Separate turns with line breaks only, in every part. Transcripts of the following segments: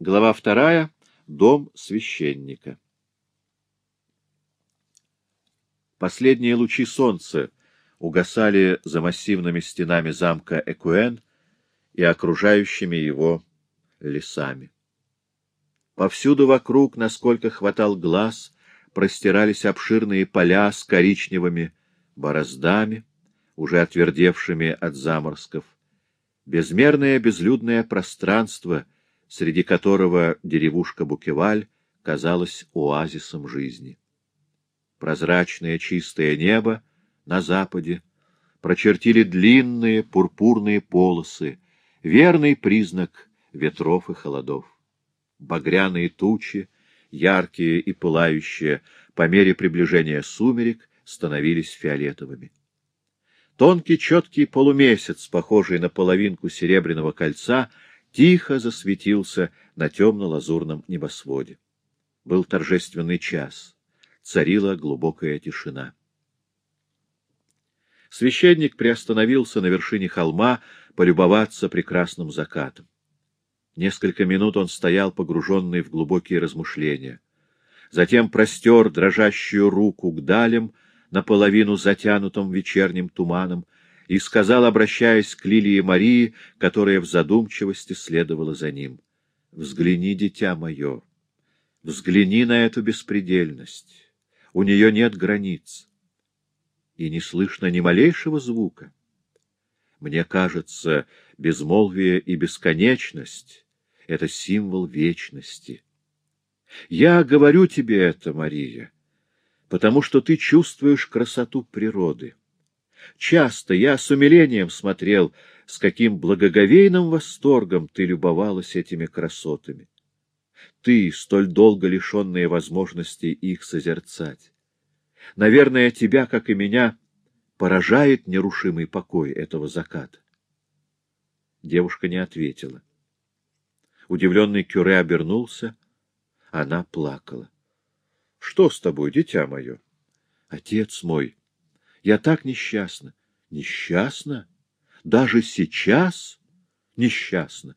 Глава вторая. Дом священника. Последние лучи солнца угасали за массивными стенами замка Экуэн и окружающими его лесами. Повсюду вокруг, насколько хватал глаз, простирались обширные поля с коричневыми бороздами, уже отвердевшими от заморсков, безмерное безлюдное пространство, среди которого деревушка Букеваль казалась оазисом жизни. Прозрачное чистое небо на западе прочертили длинные пурпурные полосы, верный признак ветров и холодов. Багряные тучи, яркие и пылающие, по мере приближения сумерек, становились фиолетовыми. Тонкий четкий полумесяц, похожий на половинку серебряного кольца, тихо засветился на темно-лазурном небосводе. Был торжественный час. Царила глубокая тишина. Священник приостановился на вершине холма полюбоваться прекрасным закатом. Несколько минут он стоял, погруженный в глубокие размышления. Затем простер дрожащую руку к далям, наполовину затянутым вечерним туманом, и сказал, обращаясь к Лилии Марии, которая в задумчивости следовала за ним, «Взгляни, дитя мое, взгляни на эту беспредельность. У нее нет границ, и не слышно ни малейшего звука. Мне кажется, безмолвие и бесконечность — это символ вечности. Я говорю тебе это, Мария, потому что ты чувствуешь красоту природы. Часто я с умилением смотрел, с каким благоговейным восторгом ты любовалась этими красотами. Ты, столь долго лишенная возможности их созерцать. Наверное, тебя, как и меня, поражает нерушимый покой этого заката. Девушка не ответила. Удивленный Кюре обернулся. Она плакала. — Что с тобой, дитя мое? — Отец мой, я так несчастна. — Несчастна? Даже сейчас? Несчастна.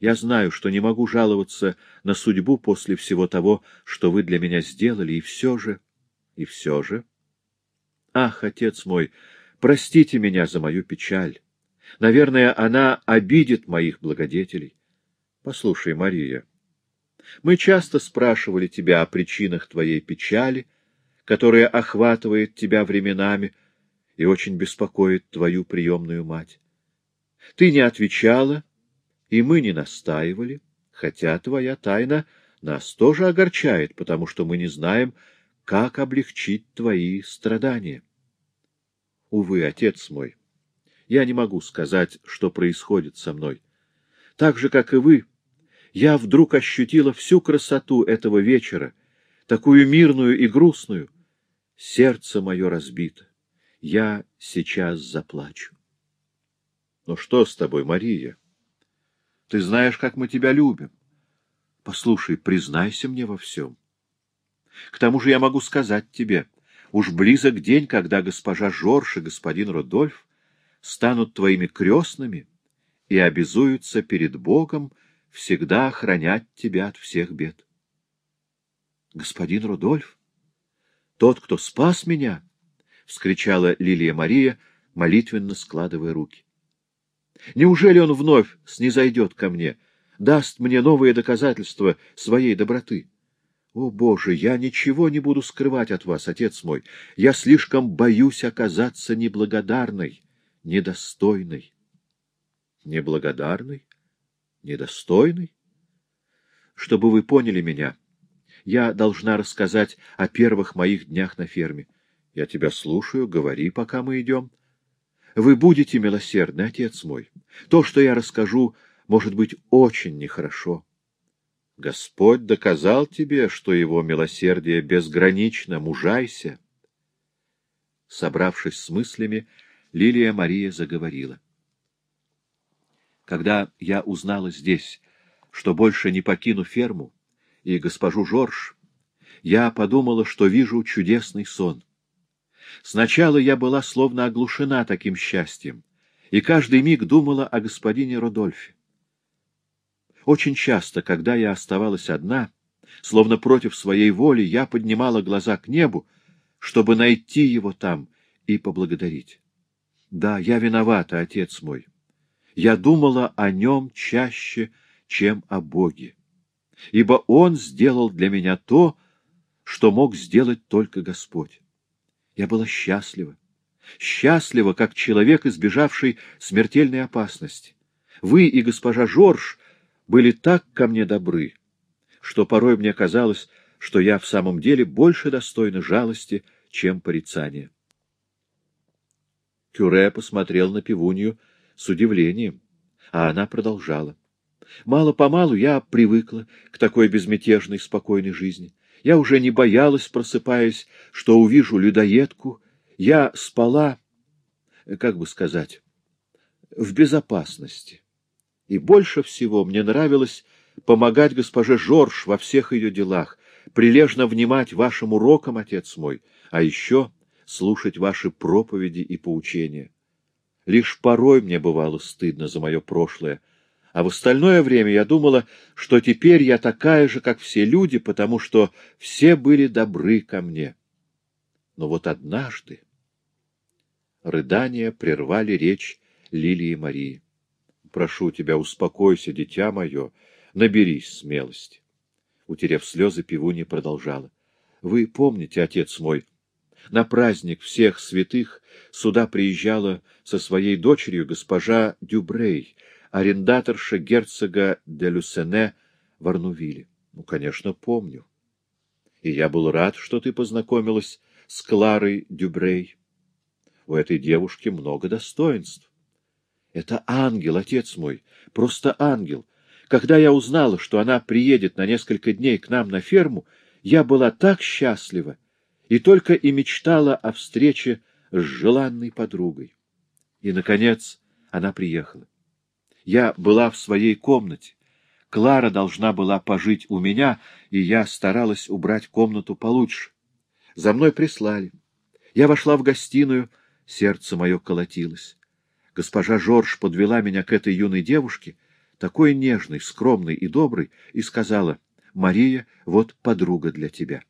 Я знаю, что не могу жаловаться на судьбу после всего того, что вы для меня сделали, и все же... И все же... Ах, отец мой, простите меня за мою печаль. Наверное, она обидит моих благодетелей. Послушай, Мария, мы часто спрашивали тебя о причинах твоей печали, которая охватывает тебя временами и очень беспокоит твою приемную мать. Ты не отвечала, и мы не настаивали, хотя твоя тайна нас тоже огорчает, потому что мы не знаем, как облегчить твои страдания. Увы, отец мой, я не могу сказать, что происходит со мной. Так же, как и вы, я вдруг ощутила всю красоту этого вечера, такую мирную и грустную. Сердце мое разбито. Я сейчас заплачу. Ну что с тобой, Мария? Ты знаешь, как мы тебя любим. Послушай, признайся мне во всем. К тому же я могу сказать тебе, уж близок день, когда госпожа Жорж и господин Родольф станут твоими крестными и обязуются перед Богом всегда охранять тебя от всех бед. Господин Рудольф, тот, кто спас меня, — вскричала Лилия Мария, молитвенно складывая руки. Неужели он вновь снизойдет ко мне, даст мне новые доказательства своей доброты? О, Боже, я ничего не буду скрывать от вас, отец мой. Я слишком боюсь оказаться неблагодарной, недостойной. Неблагодарной? Недостойный? Чтобы вы поняли меня, я должна рассказать о первых моих днях на ферме. Я тебя слушаю, говори, пока мы идем. Вы будете милосердны, отец мой. То, что я расскажу, может быть очень нехорошо. Господь доказал тебе, что его милосердие безгранично, мужайся. Собравшись с мыслями, Лилия Мария заговорила. Когда я узнала здесь, что больше не покину ферму и госпожу Жорж, я подумала, что вижу чудесный сон. Сначала я была словно оглушена таким счастьем, и каждый миг думала о господине Родольфе. Очень часто, когда я оставалась одна, словно против своей воли, я поднимала глаза к небу, чтобы найти его там и поблагодарить. Да, я виновата, отец мой. Я думала о нем чаще, чем о Боге, ибо он сделал для меня то, что мог сделать только Господь. Я была счастлива, счастлива, как человек, избежавший смертельной опасности. Вы и госпожа Жорж были так ко мне добры, что порой мне казалось, что я в самом деле больше достойна жалости, чем порицания. Кюре посмотрел на пивунью с удивлением, а она продолжала. Мало-помалу я привыкла к такой безмятежной, спокойной жизни. Я уже не боялась, просыпаясь, что увижу людоедку. Я спала, как бы сказать, в безопасности. И больше всего мне нравилось помогать госпоже Жорж во всех ее делах, прилежно внимать вашим урокам, отец мой, а еще слушать ваши проповеди и поучения. Лишь порой мне бывало стыдно за мое прошлое, а в остальное время я думала, что теперь я такая же, как все люди, потому что все были добры ко мне. Но вот однажды рыдания прервали речь Лилии Марии. «Прошу тебя, успокойся, дитя мое, наберись смелости». Утерев слезы, пивунья продолжала. «Вы помните, отец мой, на праздник всех святых сюда приезжала со своей дочерью госпожа Дюбрей, арендаторша герцога де Люсене в Арнувиле. Ну, конечно, помню. И я был рад, что ты познакомилась с Кларой Дюбрей. У этой девушки много достоинств. Это ангел, отец мой, просто ангел. Когда я узнала, что она приедет на несколько дней к нам на ферму, я была так счастлива и только и мечтала о встрече с желанной подругой. И, наконец, она приехала. Я была в своей комнате. Клара должна была пожить у меня, и я старалась убрать комнату получше. За мной прислали. Я вошла в гостиную, сердце мое колотилось. Госпожа Жорж подвела меня к этой юной девушке, такой нежной, скромной и доброй, и сказала, «Мария, вот подруга для тебя».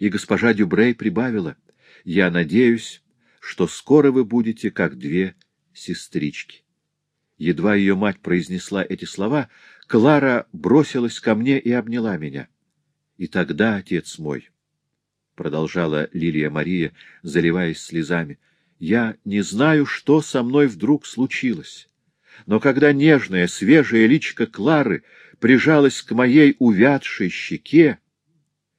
И госпожа Дюбрей прибавила, «Я надеюсь, что скоро вы будете как две сестрички». Едва ее мать произнесла эти слова, Клара бросилась ко мне и обняла меня. И тогда, отец мой, — продолжала Лилия Мария, заливаясь слезами, — я не знаю, что со мной вдруг случилось. Но когда нежная, свежая личка Клары прижалась к моей увядшей щеке,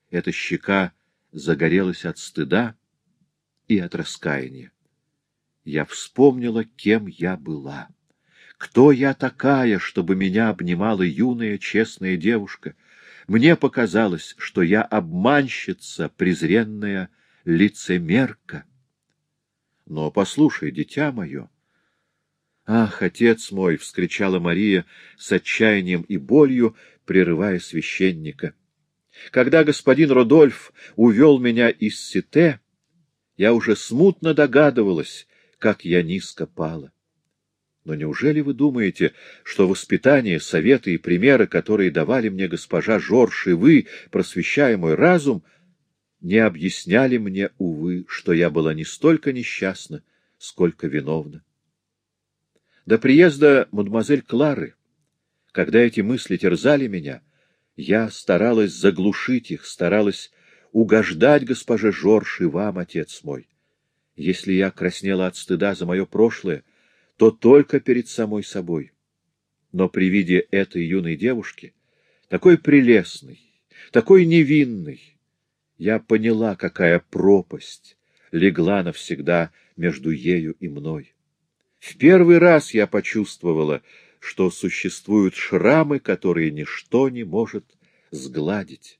эта щека загорелась от стыда и от раскаяния. Я вспомнила, кем я была. Кто я такая, чтобы меня обнимала юная, честная девушка? Мне показалось, что я обманщица, презренная лицемерка. Но послушай, дитя мое. Ах, отец мой! — вскричала Мария с отчаянием и болью, прерывая священника. Когда господин Родольф увел меня из Сите, я уже смутно догадывалась, как я низко пала. Но неужели вы думаете, что воспитание, советы и примеры, которые давали мне госпожа Жорж и вы, просвещая мой разум, не объясняли мне, увы, что я была не столько несчастна, сколько виновна? До приезда мадемуазель Клары, когда эти мысли терзали меня, я старалась заглушить их, старалась угождать госпоже Жорж и вам, отец мой. Если я краснела от стыда за мое прошлое, то только перед самой собой. Но при виде этой юной девушки, такой прелестной, такой невинной, я поняла, какая пропасть легла навсегда между ею и мной. В первый раз я почувствовала, что существуют шрамы, которые ничто не может сгладить.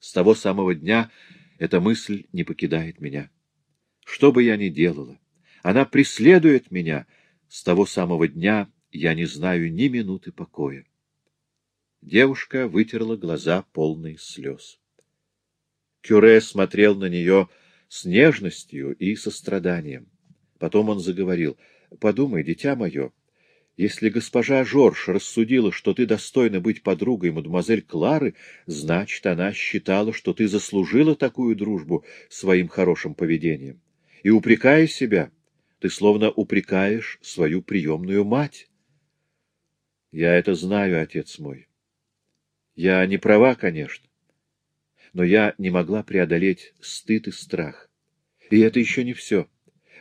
С того самого дня эта мысль не покидает меня. Что бы я ни делала, она преследует меня. С того самого дня я не знаю ни минуты покоя. Девушка вытерла глаза, полные слез. Кюре смотрел на нее с нежностью и состраданием. Потом он заговорил. — Подумай, дитя мое, Если госпожа Жорж рассудила, что ты достойна быть подругой мадемуазель Клары, значит, она считала, что ты заслужила такую дружбу своим хорошим поведением. И, упрекая себя, ты словно упрекаешь свою приемную мать. Я это знаю, отец мой. Я не права, конечно, но я не могла преодолеть стыд и страх. И это еще не все.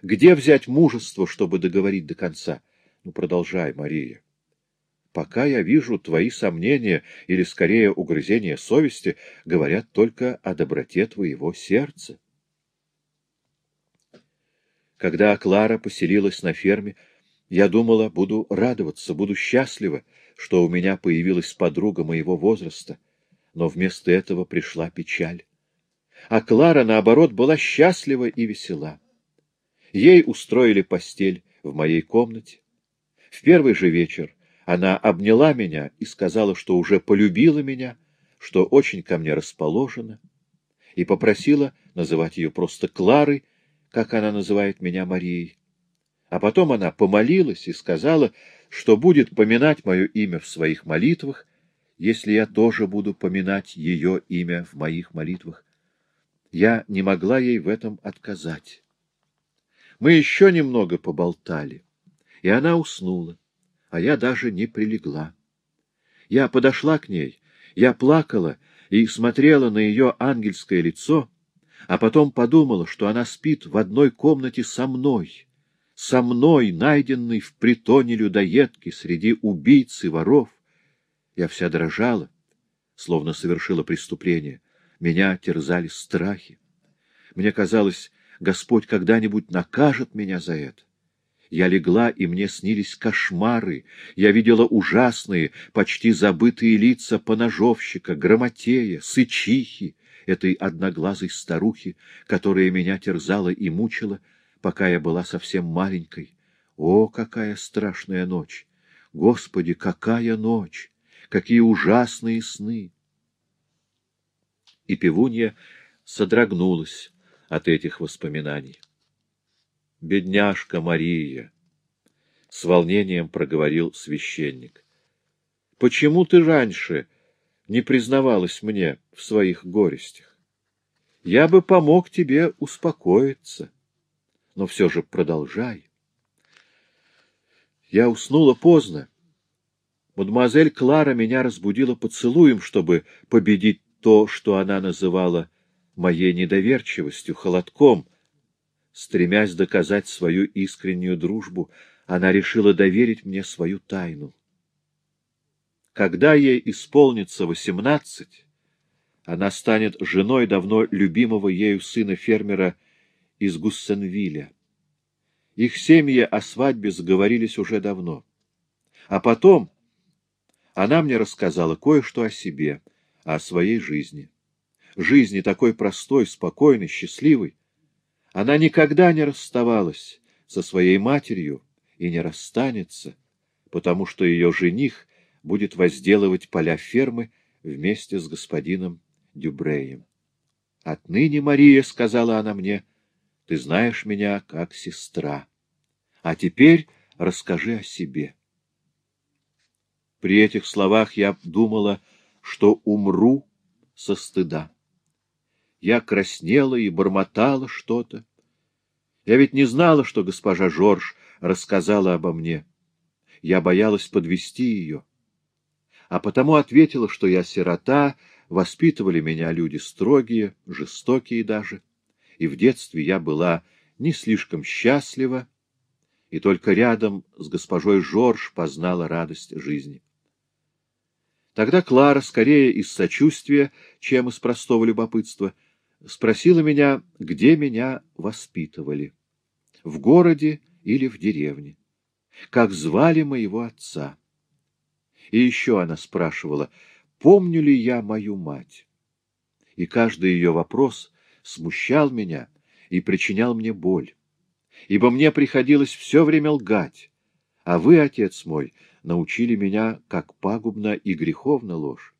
Где взять мужество, чтобы договорить до конца? Ну, продолжай, Мария. Пока я вижу твои сомнения, или, скорее, угрызения совести, говорят только о доброте твоего сердца. Когда Клара поселилась на ферме, я думала, буду радоваться, буду счастлива, что у меня появилась подруга моего возраста, но вместо этого пришла печаль. А Клара, наоборот, была счастлива и весела. Ей устроили постель в моей комнате. В первый же вечер она обняла меня и сказала, что уже полюбила меня, что очень ко мне расположена, и попросила называть ее просто Кларой, как она называет меня Марией. А потом она помолилась и сказала, что будет поминать мое имя в своих молитвах, если я тоже буду поминать ее имя в моих молитвах. Я не могла ей в этом отказать. Мы еще немного поболтали и она уснула, а я даже не прилегла. Я подошла к ней, я плакала и смотрела на ее ангельское лицо, а потом подумала, что она спит в одной комнате со мной, со мной, найденной в притоне людоедки среди убийц и воров. Я вся дрожала, словно совершила преступление. Меня терзали страхи. Мне казалось, Господь когда-нибудь накажет меня за это. Я легла, и мне снились кошмары. Я видела ужасные, почти забытые лица поножовщика, грамотея, сычихи, этой одноглазой старухи, которая меня терзала и мучила, пока я была совсем маленькой. О, какая страшная ночь! Господи, какая ночь! Какие ужасные сны! И певунья содрогнулась от этих воспоминаний. Бедняжка Мария! — с волнением проговорил священник. — Почему ты раньше не признавалась мне в своих горестях? Я бы помог тебе успокоиться, но все же продолжай. Я уснула поздно. Мадемуазель Клара меня разбудила поцелуем, чтобы победить то, что она называла моей недоверчивостью, холодком — Стремясь доказать свою искреннюю дружбу, она решила доверить мне свою тайну. Когда ей исполнится восемнадцать, она станет женой давно любимого ею сына-фермера из Гуссенвилля. Их семьи о свадьбе заговорились уже давно. А потом она мне рассказала кое-что о себе, о своей жизни. Жизни такой простой, спокойной, счастливой, она никогда не расставалась со своей матерью и не расстанется, потому что ее жених будет возделывать поля фермы вместе с господином Дюбреем. «Отныне, Мария, — сказала она мне, — ты знаешь меня как сестра. А теперь расскажи о себе». При этих словах я думала, что умру со стыда. Я краснела и бормотала что-то. Я ведь не знала, что госпожа Жорж рассказала обо мне. Я боялась подвести ее. А потому ответила, что я сирота, воспитывали меня люди строгие, жестокие даже, и в детстве я была не слишком счастлива, и только рядом с госпожой Жорж познала радость жизни. Тогда Клара, скорее из сочувствия, чем из простого любопытства, — спросила меня, где меня воспитывали, в городе или в деревне, как звали моего отца. И еще она спрашивала, помню ли я мою мать. И каждый ее вопрос смущал меня и причинял мне боль, ибо мне приходилось все время лгать, а вы, отец мой, научили меня, как пагубна и греховна ложь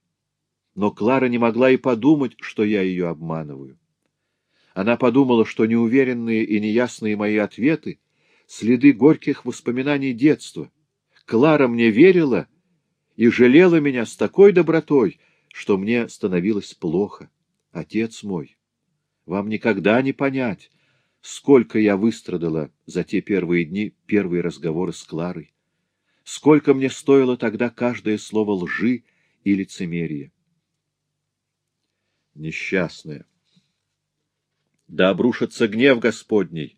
но Клара не могла и подумать, что я ее обманываю. Она подумала, что неуверенные и неясные мои ответы — следы горьких воспоминаний детства, Клара мне верила и жалела меня с такой добротой, что мне становилось плохо. Отец мой, вам никогда не понять, сколько я выстрадала за те первые дни первые разговоры с Кларой. Сколько мне стоило тогда каждое слово лжи и лицемерия. Несчастная. Да обрушится гнев Господний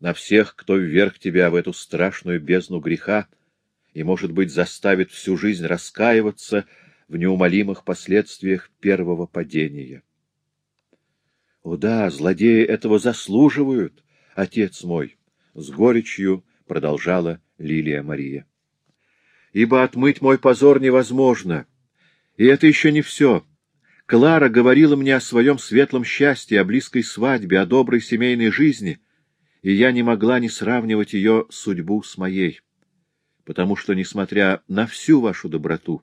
на всех, кто вверх тебя в эту страшную бездну греха и, может быть, заставит всю жизнь раскаиваться в неумолимых последствиях первого падения. О да, злодеи этого заслуживают, отец мой, — с горечью продолжала Лилия Мария. Ибо отмыть мой позор невозможно. И это еще не все. Клара говорила мне о своем светлом счастье, о близкой свадьбе, о доброй семейной жизни, и я не могла не сравнивать ее судьбу с моей, потому что, несмотря на всю вашу доброту,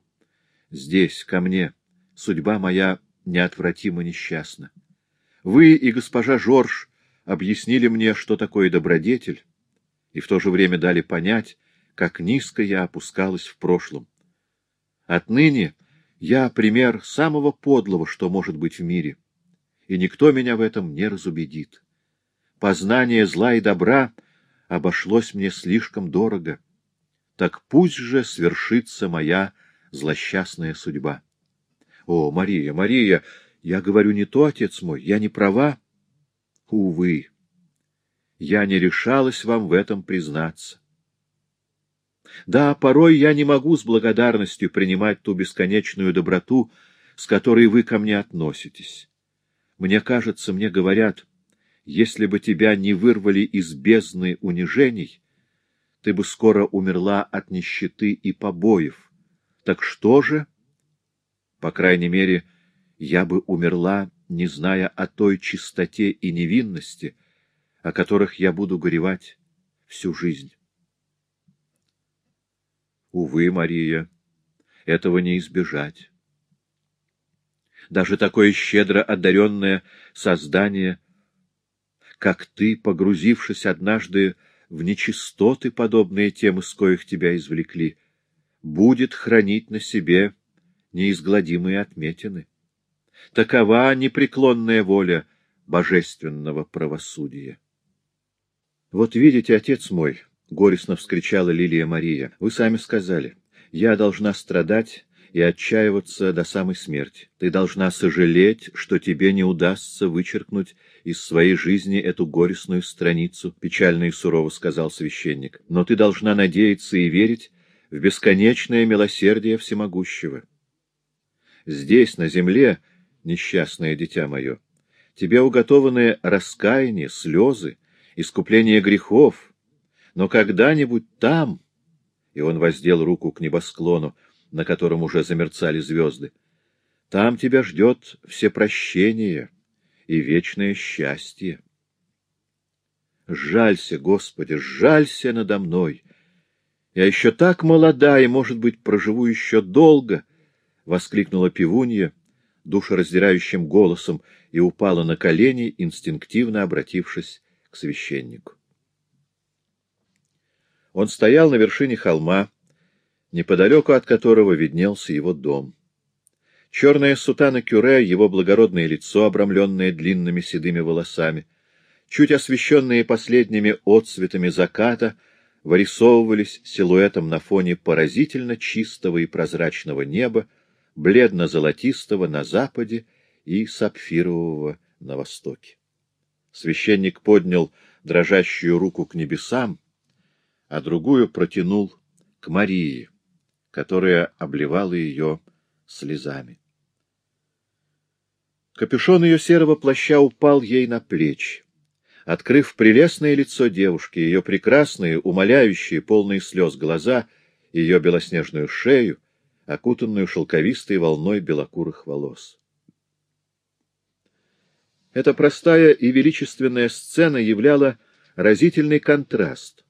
здесь, ко мне, судьба моя неотвратимо несчастна. Вы и госпожа Жорж объяснили мне, что такое добродетель, и в то же время дали понять, как низко я опускалась в прошлом. Отныне я пример самого подлого, что может быть в мире, и никто меня в этом не разубедит. Познание зла и добра обошлось мне слишком дорого. Так пусть же свершится моя злосчастная судьба. О, Мария, Мария, я говорю не то, отец мой, я не права. Увы, я не решалась вам в этом признаться. Да, порой я не могу с благодарностью принимать ту бесконечную доброту, с которой вы ко мне относитесь. Мне кажется, мне говорят, если бы тебя не вырвали из бездны унижений, ты бы скоро умерла от нищеты и побоев. Так что же? По крайней мере, я бы умерла, не зная о той чистоте и невинности, о которых я буду горевать всю жизнь. Увы, Мария, этого не избежать. Даже такое щедро одаренное создание, как ты, погрузившись однажды в нечистоты, подобные тем, из коих тебя извлекли, будет хранить на себе неизгладимые отметины. Такова непреклонная воля божественного правосудия. Вот видите, отец мой, — горестно вскричала Лилия Мария, — вы сами сказали, я должна страдать и отчаиваться до самой смерти. Ты должна сожалеть, что тебе не удастся вычеркнуть из своей жизни эту горестную страницу, — печально и сурово сказал священник. Но ты должна надеяться и верить в бесконечное милосердие всемогущего. Здесь, на земле, — несчастное дитя мое, тебе уготованы раскаяние, слезы, искупление грехов, но когда-нибудь там, и он воздел руку к небосклону, на котором уже замерцали звезды, там тебя ждет всепрощение и вечное счастье. Жалься, Господи, жалься надо мной. Я еще так молода и, может быть, проживу еще долго, — воскликнула пивунья, — душераздирающим голосом и упала на колени, инстинктивно обратившись к священнику. Он стоял на вершине холма, неподалеку от которого виднелся его дом. Черная сутана кюре, его благородное лицо, обрамленное длинными седыми волосами, чуть освещенные последними отцветами заката, вырисовывались силуэтом на фоне поразительно чистого и прозрачного неба, бледно-золотистого на западе и сапфирового на востоке. Священник поднял дрожащую руку к небесам, а другую протянул к Марии, которая обливала ее слезами. Капюшон ее серого плаща упал ей на плечи, открыв прелестное лицо девушки, ее прекрасные, умоляющие, полные слез глаза, ее белоснежную шею, окутанную шелковистой волной белокурых волос. Эта простая и величественная сцена являла разительный контраст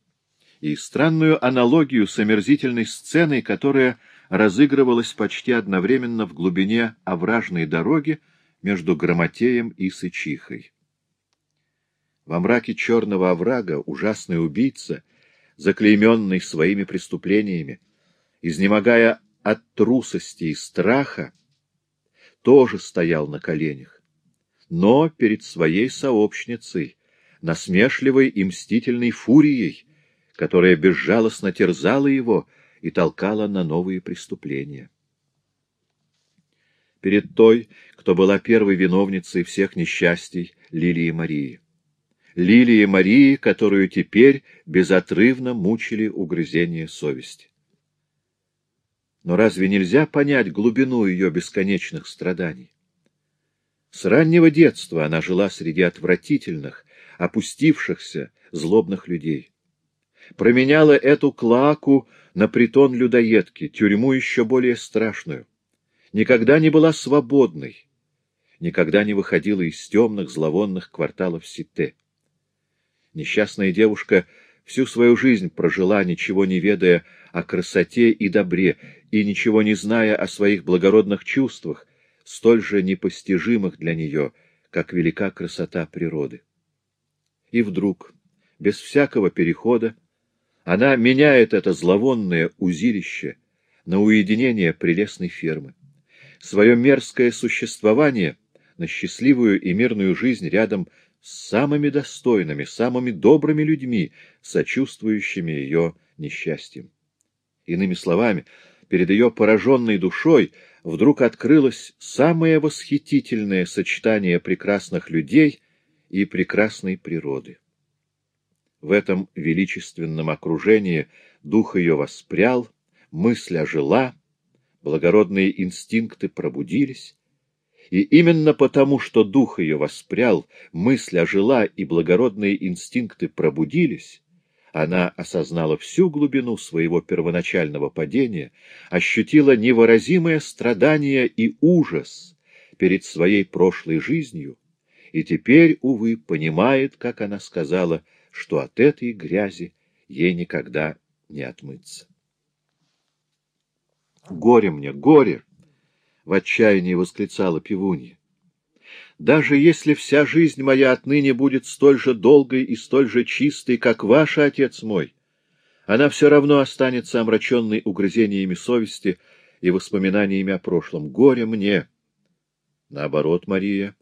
и странную аналогию с омерзительной сценой, которая разыгрывалась почти одновременно в глубине овражной дороги между Грамотеем и Сычихой. Во мраке черного оврага ужасный убийца, заклейменный своими преступлениями, изнемогая от трусости и страха, тоже стоял на коленях, но перед своей сообщницей, насмешливой и мстительной фурией, которая безжалостно терзала его и толкала на новые преступления. Перед той, кто была первой виновницей всех несчастий, Лилии Марии. Лилии Марии, которую теперь безотрывно мучили угрызения совести. Но разве нельзя понять глубину ее бесконечных страданий? С раннего детства она жила среди отвратительных, опустившихся, злобных людей. Променяла эту клаку на притон людоедки, тюрьму еще более страшную. Никогда не была свободной, никогда не выходила из темных, зловонных кварталов Сите. Несчастная девушка всю свою жизнь прожила, ничего не ведая о красоте и добре, и ничего не зная о своих благородных чувствах, столь же непостижимых для нее, как велика красота природы. И вдруг, без всякого перехода, она меняет это зловонное узилище на уединение прелестной фермы. Свое мерзкое существование на счастливую и мирную жизнь рядом с самыми достойными, самыми добрыми людьми, сочувствующими ее несчастьем. Иными словами, перед ее пораженной душой вдруг открылось самое восхитительное сочетание прекрасных людей и прекрасной природы. В этом величественном окружении дух ее воспрял, мысль ожила, благородные инстинкты пробудились, и именно потому, что дух ее воспрял, мысль ожила и благородные инстинкты пробудились, она осознала всю глубину своего первоначального падения, ощутила невыразимое страдание и ужас перед своей прошлой жизнью, и теперь, увы, понимает, как она сказала, что от этой грязи ей никогда не отмыться. «Горе мне, горе!» — в отчаянии восклицала пивунья. «Даже если вся жизнь моя отныне будет столь же долгой и столь же чистой, как ваш отец мой, она все равно останется омраченной угрызениями совести и воспоминаниями о прошлом. Горе мне!» Наоборот, Мария,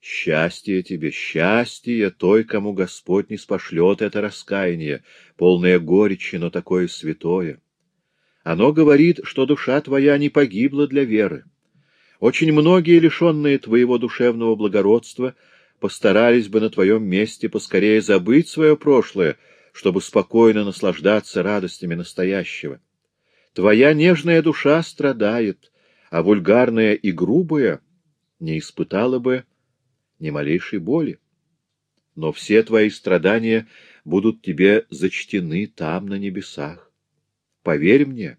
счастье тебе, счастье той, кому Господь не спошлет это раскаяние, полное горечи, но такое святое. Оно говорит, что душа твоя не погибла для веры. Очень многие, лишенные твоего душевного благородства, постарались бы на твоем месте поскорее забыть свое прошлое, чтобы спокойно наслаждаться радостями настоящего. Твоя нежная душа страдает, а вульгарная и грубая не испытала бы ни малейшей боли. Но все твои страдания будут тебе зачтены там, на небесах. Поверь мне,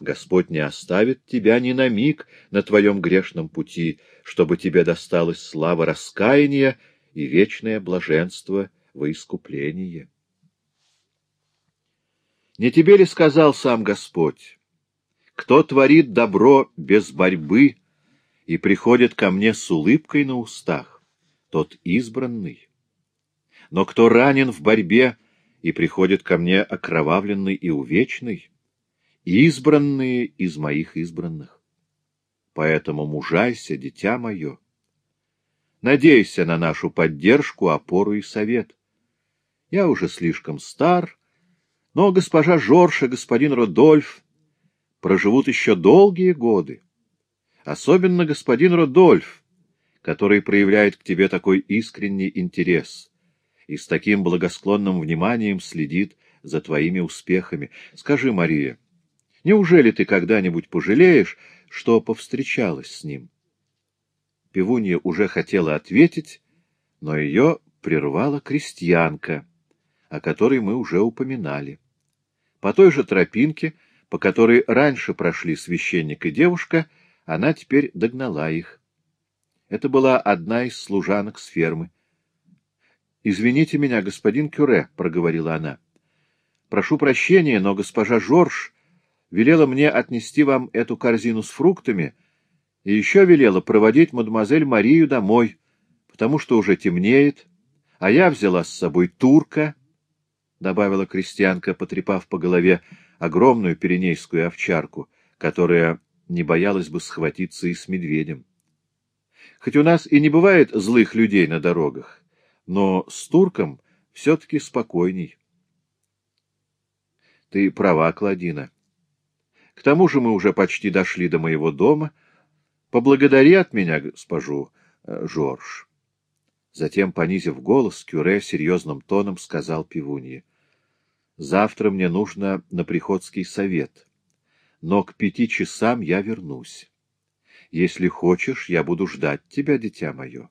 Господь не оставит тебя ни на миг на твоем грешном пути, чтобы тебе досталась слава раскаяния и вечное блаженство во искупление. Не тебе ли сказал сам Господь, кто творит добро без борьбы и приходит ко мне с улыбкой на устах, тот избранный? Но кто ранен в борьбе и приходит ко мне окровавленный и увечный, избранные из моих избранных. Поэтому мужайся, дитя мое. Надейся на нашу поддержку, опору и совет. Я уже слишком стар, но госпожа Жорж и господин Родольф проживут еще долгие годы. Особенно господин Родольф, который проявляет к тебе такой искренний интерес и с таким благосклонным вниманием следит за твоими успехами. Скажи, Мария, — Неужели ты когда-нибудь пожалеешь, что повстречалась с ним? Пивунья уже хотела ответить, но ее прервала крестьянка, о которой мы уже упоминали. По той же тропинке, по которой раньше прошли священник и девушка, она теперь догнала их. Это была одна из служанок с фермы. — Извините меня, господин Кюре, — проговорила она. — Прошу прощения, но госпожа Жорж велела мне отнести вам эту корзину с фруктами и еще велела проводить мадемуазель Марию домой, потому что уже темнеет, а я взяла с собой турка, — добавила крестьянка, потрепав по голове огромную пиренейскую овчарку, которая не боялась бы схватиться и с медведем. Хоть у нас и не бывает злых людей на дорогах, но с турком все-таки спокойней. Ты права, Кладина. К тому же мы уже почти дошли до моего дома. Поблагодари от меня госпожу э, Жорж. Затем, понизив голос, Кюре серьезным тоном сказал пивунье. — Завтра мне нужно на приходский совет, но к пяти часам я вернусь. Если хочешь, я буду ждать тебя, дитя мое.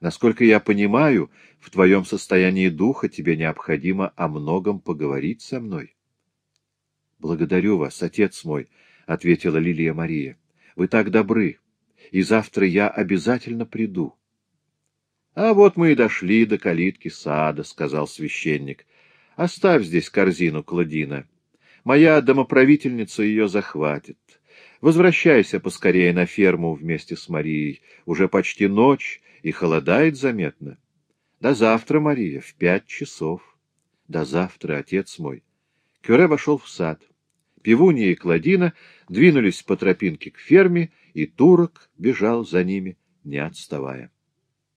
Насколько я понимаю, в твоем состоянии духа тебе необходимо о многом поговорить со мной. — Благодарю вас, отец мой, — ответила Лилия Мария. — Вы так добры, и завтра я обязательно приду. — А вот мы и дошли до калитки сада, — сказал священник. — Оставь здесь корзину, Кладина. Моя домоправительница ее захватит. Возвращайся поскорее на ферму вместе с Марией. Уже почти ночь, и холодает заметно. До завтра, Мария, в пять часов. До завтра, отец мой. Кюре вошел в сад. Пивунья и Кладина двинулись по тропинке к ферме, и турок бежал за ними, не отставая.